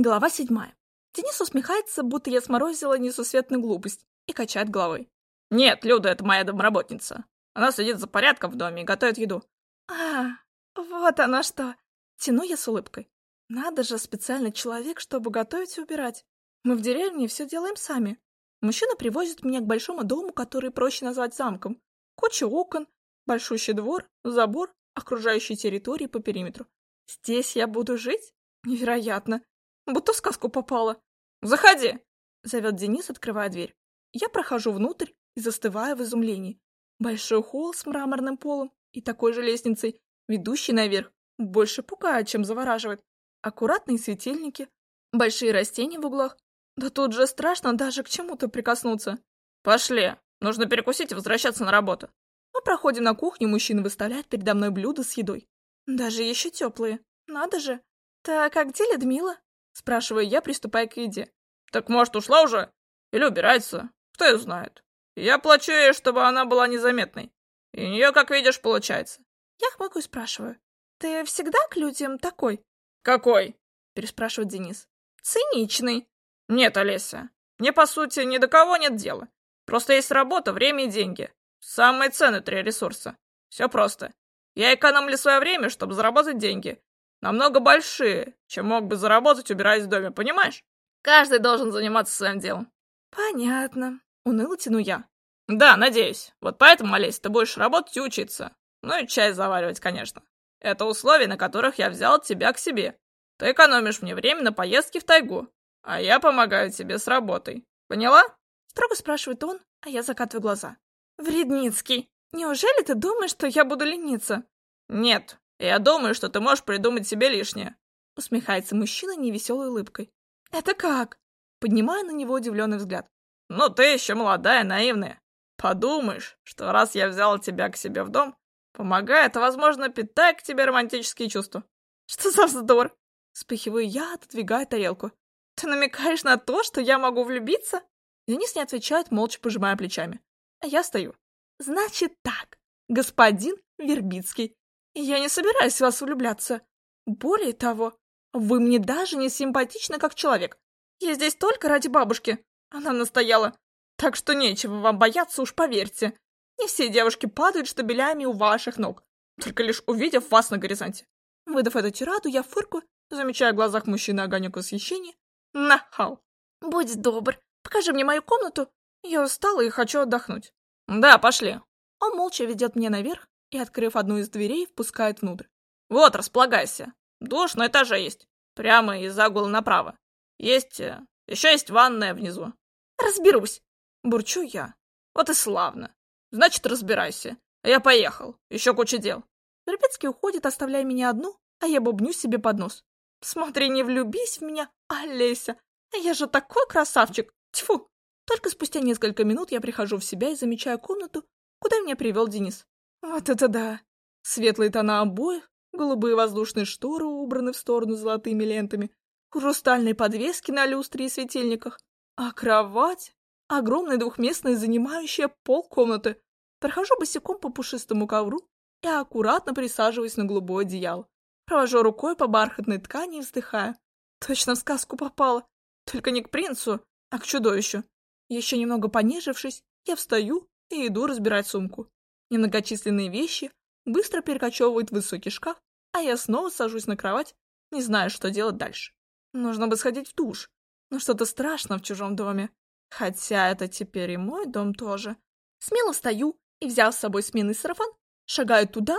Глава седьмая. Денис усмехается, будто я сморозила несусветную глупость, и качает головой. «Нет, Люда — это моя домработница. Она следит за порядком в доме и готовит еду». «А, вот она что!» Тяну я с улыбкой. «Надо же, специальный человек, чтобы готовить и убирать. Мы в деревне все делаем сами. Мужчина привозит меня к большому дому, который проще назвать замком. Куча окон, большущий двор, забор, окружающие территории по периметру. Здесь я буду жить? Невероятно. Будто в сказку попала. «Заходи!» — зовет Денис, открывая дверь. Я прохожу внутрь и застываю в изумлении. Большой холл с мраморным полом и такой же лестницей, ведущей наверх, больше пугает, чем завораживает. Аккуратные светильники, большие растения в углах. Да тут же страшно даже к чему-то прикоснуться. «Пошли! Нужно перекусить и возвращаться на работу!» Мы проходим на кухню, мужчина выставляет передо мной блюда с едой. Даже еще теплые. Надо же. Так, а где Людмила? Спрашиваю я, приступая к еде. Так может ушла уже? Или убирается? Кто ее знает? Я плачу ей, чтобы она была незаметной. И у нее, как видишь, получается. Я хмыкаю и спрашиваю. Ты всегда к людям такой? Какой? Переспрашивает Денис. Циничный. Нет, Олеся. Мне, по сути, ни до кого нет дела. Просто есть работа, время и деньги. Самые ценные три ресурса. Все просто. Я экономлю свое время, чтобы заработать деньги. Намного большие, чем мог бы заработать, убираясь в доме, понимаешь? Каждый должен заниматься своим делом. Понятно. Уныло тяну я. Да, надеюсь. Вот поэтому, Олесь, ты будешь работать и учиться. Ну и чай заваривать, конечно. Это условия, на которых я взял тебя к себе. Ты экономишь мне время на поездки в тайгу, а я помогаю тебе с работой. Поняла? Строго спрашивает он, а я закатываю глаза. Вредницкий, неужели ты думаешь, что я буду лениться? Нет, я думаю, что ты можешь придумать себе лишнее. Усмехается мужчина невеселой улыбкой. Это как? Поднимаю на него удивленный взгляд. Ну, ты еще молодая, наивная. Подумаешь, что раз я взял тебя к себе в дом, помогает, возможно, питать к тебе романтические чувства. Что за вздор? Вспыхиваю я, отодвигая тарелку. Ты намекаешь на то, что я могу влюбиться? Денис не отвечает, молча пожимая плечами. А я стою. Значит так, господин Вербицкий, я не собираюсь в вас влюбляться. Более того, вы мне даже не симпатичны как человек. Я здесь только ради бабушки. Она настояла. Так что нечего вам бояться, уж поверьте. Не все девушки падают штабелями у ваших ног, только лишь увидев вас на горизонте. Выдав эту тираду, я фырку, замечая в глазах мужчины огонек восхищения. Нахал. Будь добр, покажи мне мою комнату. Я устала и хочу отдохнуть. Да, пошли. Он молча ведет меня наверх и, открыв одну из дверей, впускает внутрь. Вот, располагайся. Душ на этаже есть. Прямо из угла направо. Есть... Э, еще есть ванная внизу. Разберусь. Бурчу я. Вот и славно. Значит, разбирайся. Я поехал. Еще куча дел. Вербицкий уходит, оставляя меня одну, а я бубню себе под нос. Смотри, не влюбись в меня, Олеся. Я же такой красавчик. Тьфу. Только спустя несколько минут я прихожу в себя и замечаю комнату, куда меня привел Денис. Вот это да! Светлые тона обоев, голубые воздушные шторы убраны в сторону золотыми лентами, хрустальные подвески на люстре и светильниках, а кровать — огромная двухместная, занимающая полкомнаты. Прохожу босиком по пушистому ковру и аккуратно присаживаюсь на голубое одеяло. Провожу рукой по бархатной ткани и вздыхаю. Точно в сказку попала. Только не к принцу, а к чудовищу. Еще немного понежившись, я встаю и иду разбирать сумку. Немногочисленные вещи быстро перекочевывают в высокий шкаф, а я снова сажусь на кровать, не знаю, что делать дальше. Нужно бы сходить в душ, но что-то страшно в чужом доме. Хотя это теперь и мой дом тоже. Смело встаю и, взяв с собой сменный сарафан, шагаю туда,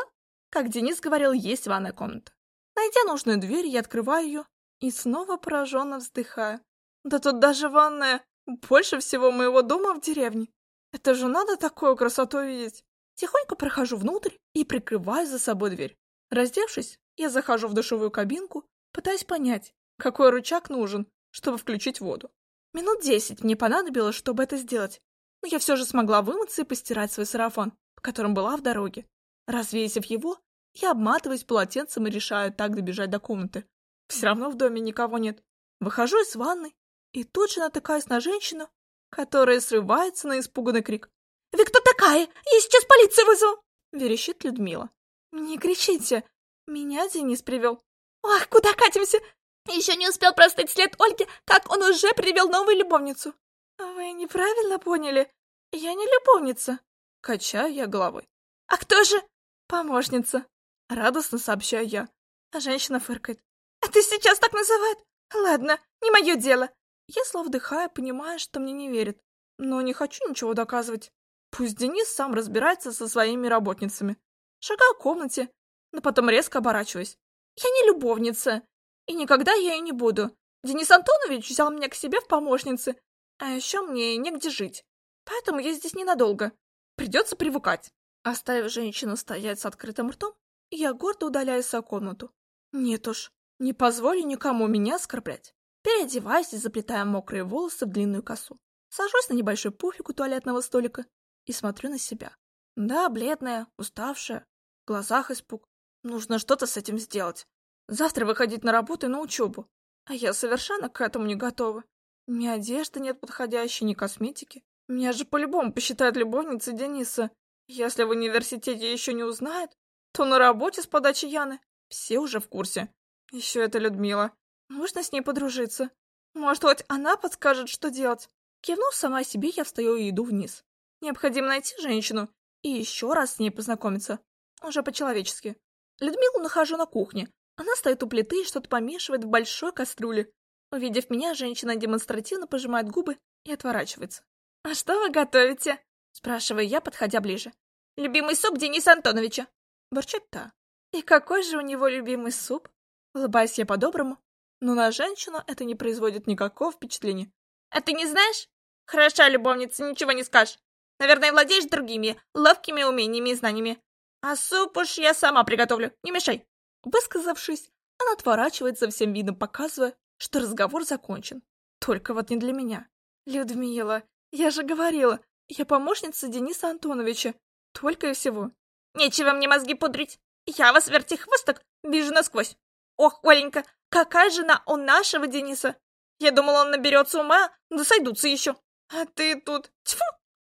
как Денис говорил, есть ванная комната. Найдя нужную дверь, я открываю ее и снова пораженно вздыхаю. Да тут даже ванная больше всего моего дома в деревне. Это же надо такую красоту видеть. Тихонько прохожу внутрь и прикрываю за собой дверь. Раздевшись, я захожу в душевую кабинку, пытаясь понять, какой рычаг нужен, чтобы включить воду. Минут десять мне понадобилось, чтобы это сделать, но я все же смогла вымыться и постирать свой сарафан, в котором была в дороге. Развесив его, я обматываюсь полотенцем и решаю так добежать до комнаты. Все равно в доме никого нет. Выхожу из ванны и тут же натыкаюсь на женщину, которая срывается на испуганный крик. «Вы кто такая? Я сейчас полицию вызову!» — верещит Людмила. «Не кричите! Меня Денис привел!» «Ах, куда катимся? Еще не успел простыть след Ольги, как он уже привел новую любовницу. Вы неправильно поняли. Я не любовница. Качаю я головой. А кто же? Помощница. Радостно сообщаю я. А женщина фыркает. А ты сейчас так называют? Ладно, не мое дело. Я слово вдыхаю, понимая, что мне не верит. Но не хочу ничего доказывать. Пусть Денис сам разбирается со своими работницами. Шагаю в комнате, но потом резко оборачиваюсь. Я не любовница. И никогда я и не буду. Денис Антонович взял меня к себе в помощницы, а еще мне негде жить. Поэтому я здесь ненадолго. Придется привыкать. Оставив женщину стоять с открытым ртом, я гордо удаляюсь в комнату. Нет уж, не позволю никому меня оскорблять. Переодеваюсь и заплетаю мокрые волосы в длинную косу. Сажусь на небольшой пуфик у туалетного столика и смотрю на себя. Да, бледная, уставшая, в глазах испуг. Нужно что-то с этим сделать. Завтра выходить на работу и на учебу. А я совершенно к этому не готова. Ни одежды нет подходящей, ни косметики. Меня же по-любому посчитают любовницей Дениса. Если в университете еще не узнают, то на работе с подачи Яны все уже в курсе. Еще это Людмила. Нужно с ней подружиться. Может, хоть она подскажет, что делать. Кивнув сама себе, я встаю и иду вниз. Необходимо найти женщину и еще раз с ней познакомиться. Уже по-человечески. Людмилу нахожу на кухне. Она стоит у плиты и что-то помешивает в большой кастрюле. Увидев меня, женщина демонстративно пожимает губы и отворачивается. «А что вы готовите?» Спрашиваю я, подходя ближе. «Любимый суп Дениса Антоновича!» Бурчит та. «И какой же у него любимый суп?» Улыбаюсь я по-доброму, но на женщину это не производит никакого впечатления. «А ты не знаешь? Хороша любовница, ничего не скажешь. Наверное, владеешь другими, ловкими умениями и знаниями. А суп уж я сама приготовлю, не мешай!» Высказавшись, она отворачивается всем видом, показывая, что разговор закончен. Только вот не для меня. Людмила, я же говорила, я помощница Дениса Антоновича. Только и всего. Нечего мне мозги пудрить. Я вас, вертихвосток, вижу насквозь. Ох, Оленька, какая жена у нашего Дениса. Я думала, он наберется ума, да сойдутся еще. А ты тут... Тьфу!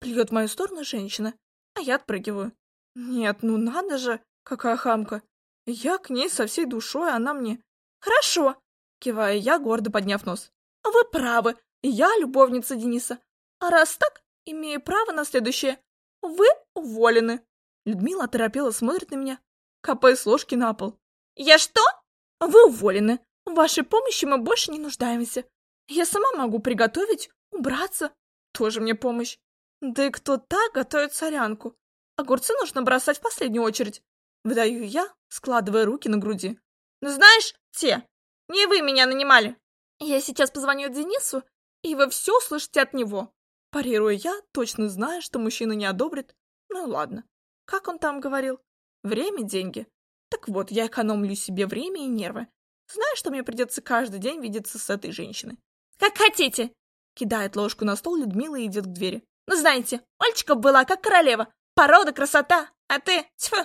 Плюет в мою сторону женщина, а я отпрыгиваю. Нет, ну надо же, какая хамка. Я к ней со всей душой, а она мне... Хорошо, киваю я, гордо подняв нос. Вы правы, я любовница Дениса. А раз так, имею право на следующее. Вы уволены. Людмила оторопела смотрит на меня, капая с ложки на пол. Я что? Вы уволены. В вашей помощи мы больше не нуждаемся. Я сама могу приготовить, убраться. Тоже мне помощь. Да и кто так готовит солянку? Огурцы нужно бросать в последнюю очередь. Выдаю я, складывая руки на груди. Ну знаешь, те, не вы меня нанимали. Я сейчас позвоню Денису, и вы все услышите от него. Парирую я, точно зная, что мужчина не одобрит. Ну ладно. Как он там говорил? Время – деньги. Так вот, я экономлю себе время и нервы. Знаю, что мне придется каждый день видеться с этой женщиной. Как хотите! Кидает ложку на стол Людмила и идет к двери. Ну, знаете, Ольчика была как королева. Порода, красота. А ты, тьфу,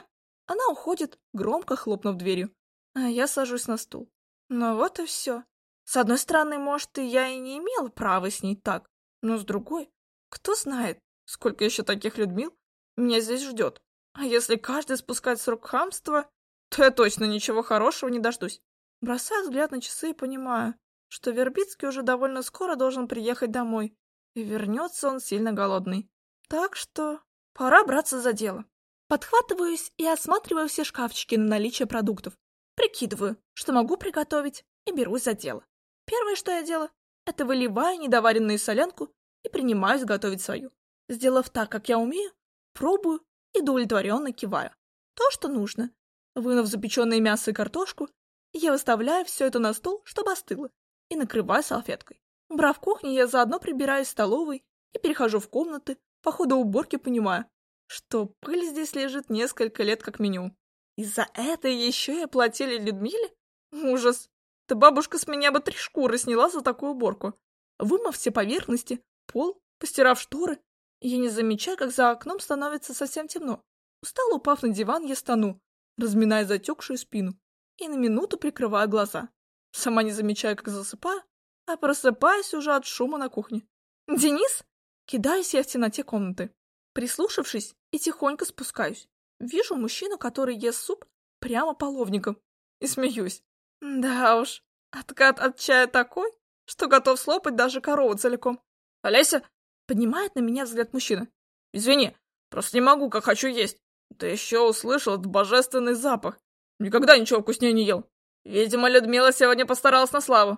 она уходит, громко хлопнув дверью. А я сажусь на стул. Ну вот и все. С одной стороны, может, и я и не имела права с ней так. Но с другой, кто знает, сколько еще таких Людмил меня здесь ждет. А если каждый спускает срок хамства, то я точно ничего хорошего не дождусь. Бросаю взгляд на часы и понимаю, что Вербицкий уже довольно скоро должен приехать домой, и вернется он сильно голодный. Так что пора браться за дело. Подхватываюсь и осматриваю все шкафчики на наличие продуктов. Прикидываю, что могу приготовить, и берусь за дело. Первое, что я делаю, это выливаю недоваренную солянку и принимаюсь готовить свою. Сделав так, как я умею, пробую и удовлетворенно киваю. То, что нужно. Вынув запеченное мясо и картошку, я выставляю все это на стол, чтобы остыло, и накрываю салфеткой. Убрав кухню, я заодно прибираюсь в столовой и перехожу в комнаты, по ходу уборки понимаю, что пыль здесь лежит несколько лет как минимум. И за это еще и оплатили Людмиле? Ужас! Да бабушка с меня бы три шкуры сняла за такую уборку. Вымыв все поверхности, пол, постирав шторы, я не замечаю, как за окном становится совсем темно. Устало упав на диван, я стану, разминая затекшую спину, и на минуту прикрываю глаза. Сама не замечаю, как засыпаю, а просыпаюсь уже от шума на кухне. «Денис?» Кидаюсь я в темноте комнаты. Прислушавшись и тихонько спускаюсь. Вижу мужчину, который ест суп прямо половником. И смеюсь. Да уж, Откат от чая такой, что готов слопать даже корову целиком. Олеся поднимает на меня взгляд мужчина. Извини, просто не могу, как хочу есть. Да еще услышал этот божественный запах. Никогда ничего вкуснее не ел. Видимо, Людмила сегодня постаралась на славу.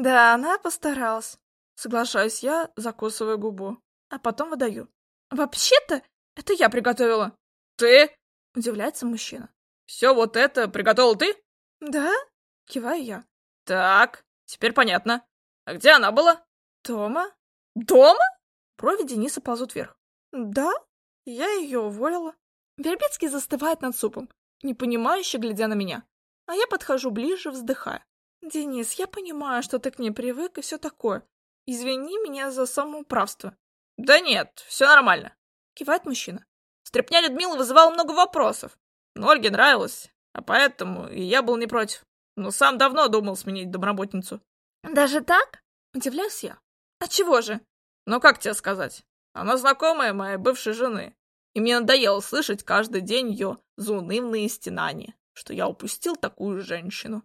Да, она постаралась. Соглашаюсь я, закусывая губу. А потом выдаю. Вообще-то, это я приготовила. Ты? Удивляется мужчина. Все вот это приготовил ты? Да? Киваю я. Так, теперь понятно. А где она была? Дома. Дома? Брови Дениса ползут вверх. Да, я ее уволила. Вербицкий застывает над супом, непонимающе глядя на меня. А я подхожу ближе, вздыхая. «Денис, я понимаю, что ты к ней привык и все такое. Извини меня за самоуправство». «Да нет, все нормально», — кивает мужчина. Стрепня Людмила вызывала много вопросов. Но Ольге нравилось, а поэтому и я был не против. Но сам давно думал сменить домработницу. «Даже так?» — удивляюсь я. «А чего же?» «Ну как тебе сказать? Она знакомая моей бывшей жены, и мне надоело слышать каждый день ее заунывные стенания что я упустил такую женщину.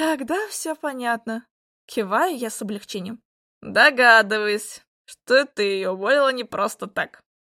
Тогда все понятно. Киваю я с облегчением. Догадываюсь, что ты ее уволила не просто так.